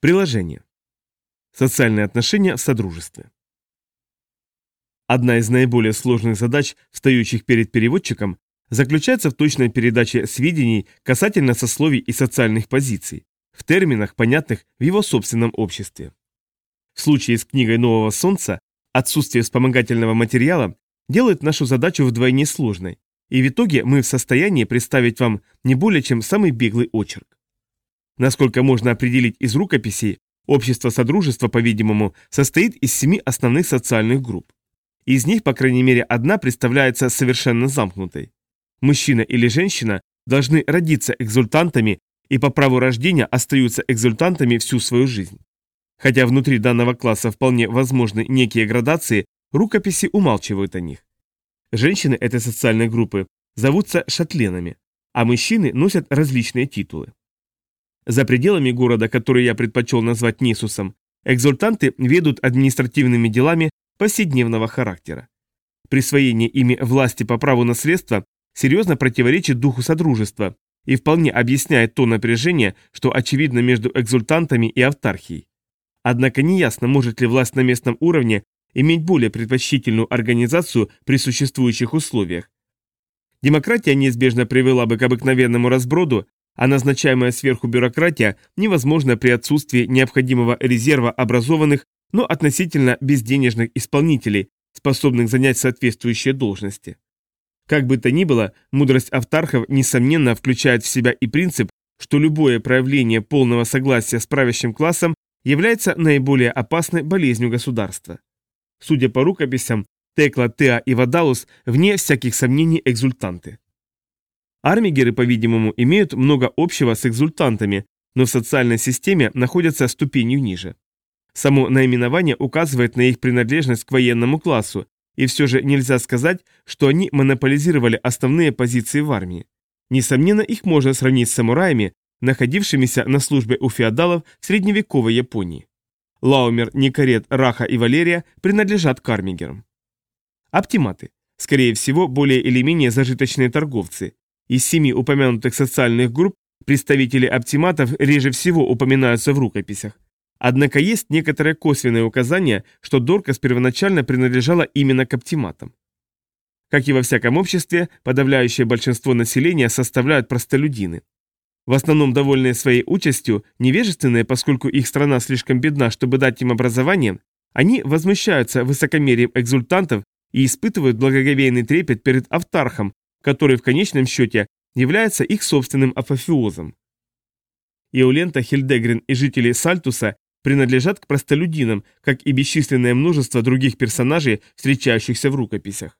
Приложение. Социальные отношения в содружестве. Одна из наиболее сложных задач, встающих перед переводчиком, заключается в точной передаче сведений касательно сословий и социальных позиций, в терминах, понятных в его собственном обществе. В случае с книгой «Нового солнца» отсутствие вспомогательного материала делает нашу задачу вдвойне сложной, и в итоге мы в состоянии представить вам не более чем самый беглый очерк. Насколько можно определить из рукописей, общество Содружества, по-видимому, состоит из семи основных социальных групп. Из них, по крайней мере, одна представляется совершенно замкнутой. Мужчина или женщина должны родиться экзультантами и по праву рождения остаются экзультантами всю свою жизнь. Хотя внутри данного класса вполне возможны некие градации, рукописи умалчивают о них. Женщины этой социальной группы зовутся шатленами, а мужчины носят различные титулы. За пределами города, который я предпочел назвать Несусом, экзультанты ведут административными делами повседневного характера. Присвоение ими власти по праву наследства серьезно противоречит духу Содружества и вполне объясняет то напряжение, что очевидно между экзультантами и автархией. Однако неясно, может ли власть на местном уровне иметь более предпочтительную организацию при существующих условиях. Демократия неизбежно привела бы к обыкновенному разброду, а назначаемая сверху бюрократия невозможна при отсутствии необходимого резерва образованных, но относительно безденежных исполнителей, способных занять соответствующие должности. Как бы то ни было, мудрость автархов несомненно включает в себя и принцип, что любое проявление полного согласия с правящим классом является наиболее опасной болезнью государства. Судя по рукописям, Текла, Теа и Вадалус вне всяких сомнений экзультанты. Армигеры, по-видимому, имеют много общего с экзультантами, но в социальной системе находятся ступенью ниже. Само наименование указывает на их принадлежность к военному классу, и все же нельзя сказать, что они монополизировали основные позиции в армии. Несомненно, их можно сравнить с самураями, находившимися на службе у феодалов средневековой Японии. Лаумер, Никарет, Раха и Валерия принадлежат к армигерам. Оптиматы. Скорее всего, более или менее зажиточные торговцы, из семи упомянутых социальных групп представители оптиматов реже всего упоминаются в рукописях. Однако есть некоторые косвенные указания, что Доркас первоначально принадлежала именно к оптиматам. Как и во всяком обществе, подавляющее большинство населения составляют простолюдины. В основном довольные своей участью, невежественные, поскольку их страна слишком бедна, чтобы дать им образование, они возмущаются высокомерием экзультантов и испытывают благоговейный трепет перед автархом, который в конечном счете является их собственным апофеозом. Иолента, Хильдегрин и жители Сальтуса принадлежат к простолюдинам, как и бесчисленное множество других персонажей, встречающихся в рукописях.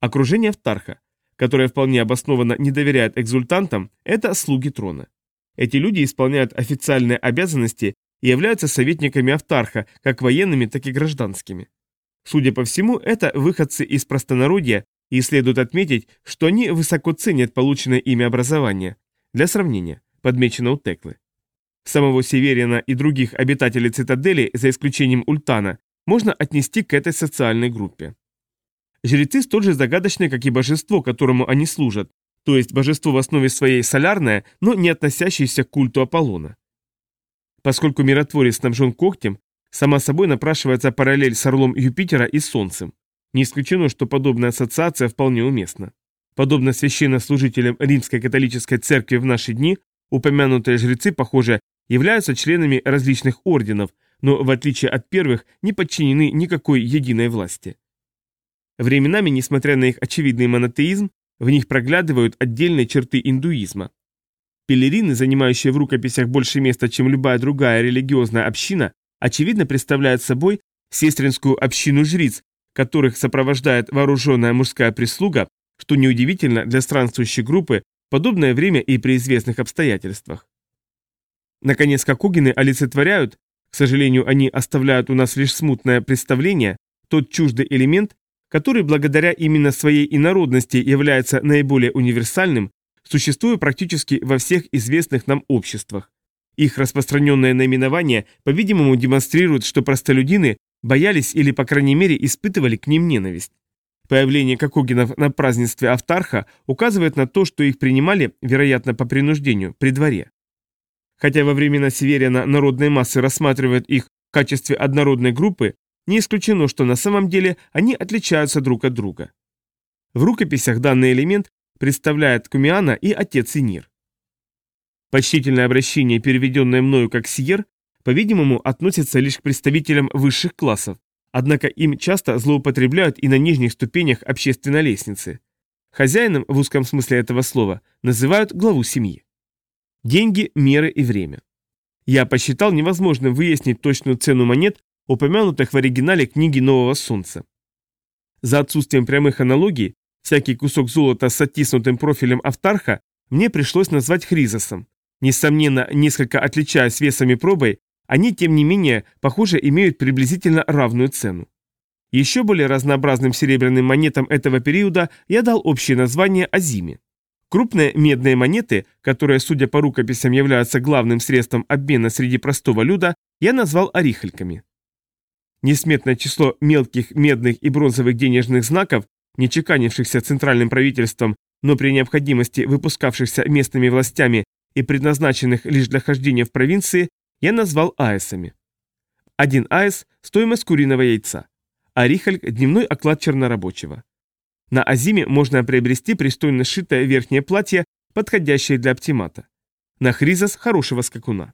Окружение Автарха, которое вполне обоснованно не доверяет экзультантам, это слуги трона. Эти люди исполняют официальные обязанности и являются советниками Автарха, как военными, так и гражданскими. Судя по всему, это выходцы из простонародья, и следует отметить, что они высоко ценят полученное ими образование. Для сравнения, подмечено у Теклы. Самого Северина и других обитателей цитадели, за исключением Ультана, можно отнести к этой социальной группе. Жрецы столь же загадочны, как и божество, которому они служат, то есть божество в основе своей солярное, но не относящееся к культу Аполлона. Поскольку миротворец снабжен когтем, сама собой напрашивается параллель с орлом Юпитера и Солнцем. Не исключено, что подобная ассоциация вполне уместна. Подобно священнослужителям Римской католической церкви в наши дни, упомянутые жрецы, похоже, являются членами различных орденов, но в отличие от первых не подчинены никакой единой власти. Временами, несмотря на их очевидный монотеизм, в них проглядывают отдельные черты индуизма. Пелерины, занимающие в рукописях больше места, чем любая другая религиозная община, очевидно представляют собой сестринскую общину жриц, которых сопровождает вооруженная мужская прислуга, что неудивительно для странствующей группы подобное время и при известных обстоятельствах. Наконец, Кокугины олицетворяют, к сожалению, они оставляют у нас лишь смутное представление, тот чуждый элемент, который благодаря именно своей инородности является наиболее универсальным, существуя практически во всех известных нам обществах. Их распространенное наименование, по-видимому, демонстрирует, что простолюдины боялись или, по крайней мере, испытывали к ним ненависть. Появление кокогинов на празднестве Автарха указывает на то, что их принимали, вероятно, по принуждению, при дворе. Хотя во времена Северина народные массы рассматривают их в качестве однородной группы, не исключено, что на самом деле они отличаются друг от друга. В рукописях данный элемент представляет Кумиана и отец Инир. Почтительное обращение, переведенное мною как Сиер, по-видимому, относится лишь к представителям высших классов, однако им часто злоупотребляют и на нижних ступенях общественной лестницы. Хозяином, в узком смысле этого слова, называют главу семьи. Деньги, меры и время. Я посчитал невозможным выяснить точную цену монет, упомянутых в оригинале книги Нового Солнца. За отсутствием прямых аналогий, всякий кусок золота с оттиснутым профилем Автарха мне пришлось назвать Хризосом. Несомненно, несколько отличаясь весом и пробой, они, тем не менее, похоже, имеют приблизительно равную цену. Еще более разнообразным серебряным монетам этого периода я дал общее название Азиме. Крупные медные монеты, которые, судя по рукописям, являются главным средством обмена среди простого люда, я назвал орихальками. Несметное число мелких медных и бронзовых денежных знаков, не чеканившихся центральным правительством, но при необходимости выпускавшихся местными властями и предназначенных лишь для хождения в провинции, я назвал аэсами. Один аэс – стоимость куриного яйца, а рихальк – дневной оклад чернорабочего. На Азиме можно приобрести пристойно сшитое верхнее платье, подходящее для оптимата. На Хризос – хорошего скакуна.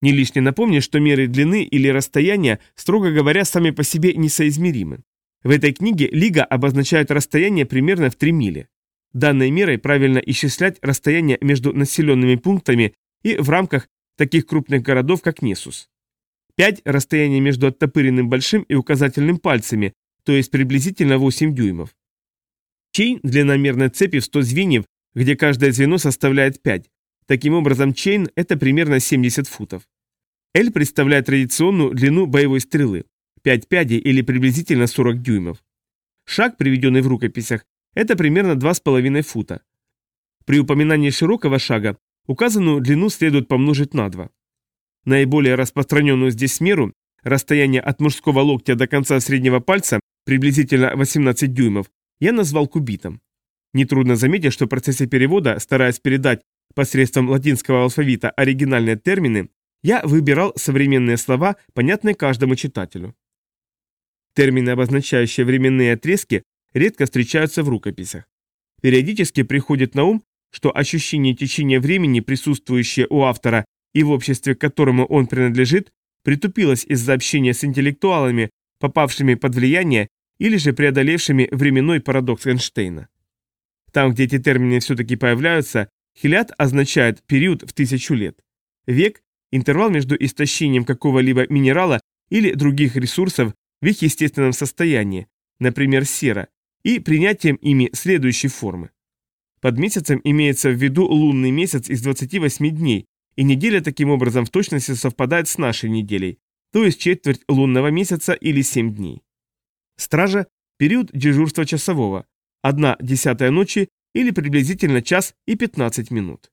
Не лишне напомнить, что меры длины или расстояния, строго говоря, сами по себе несоизмеримы. В этой книге Лига обозначает расстояние примерно в 3 мили. Данной мерой правильно исчислять расстояние между населенными пунктами и в рамках таких крупных городов, как Несус. 5 – расстояние между оттопыренным большим и указательным пальцами, то есть приблизительно 8 дюймов. Чейн – длина мерной цепи в 100 звеньев, где каждое звено составляет 5. Таким образом, чейн – это примерно 70 футов. L представляет традиционную длину боевой стрелы – 5 пядей или приблизительно 40 дюймов. Шаг, приведенный в рукописях, это примерно 2,5 фута. При упоминании широкого шага указанную длину следует помножить на 2. Наиболее распространенную здесь меру, расстояние от мужского локтя до конца среднего пальца, приблизительно 18 дюймов, я назвал кубитом. Нетрудно заметить, что в процессе перевода, стараясь передать посредством латинского алфавита оригинальные термины, я выбирал современные слова, понятные каждому читателю. Термины, обозначающие временные отрезки, редко встречаются в рукописях. Периодически приходит на ум, что ощущение течения времени, присутствующее у автора и в обществе, к которому он принадлежит, притупилось из-за общения с интеллектуалами, попавшими под влияние или же преодолевшими временной парадокс Эйнштейна. Там, где эти термины все-таки появляются, хилят означает период в тысячу лет. Век интервал между истощением какого-либо минерала или других ресурсов в их естественном состоянии, например, сера, и принятием ими следующей формы. Под месяцем имеется в виду лунный месяц из 28 дней, и неделя таким образом в точности совпадает с нашей неделей, то есть четверть лунного месяца или 7 дней. Стража – период дежурства часового, одна десятая ночи или приблизительно час и 15 минут.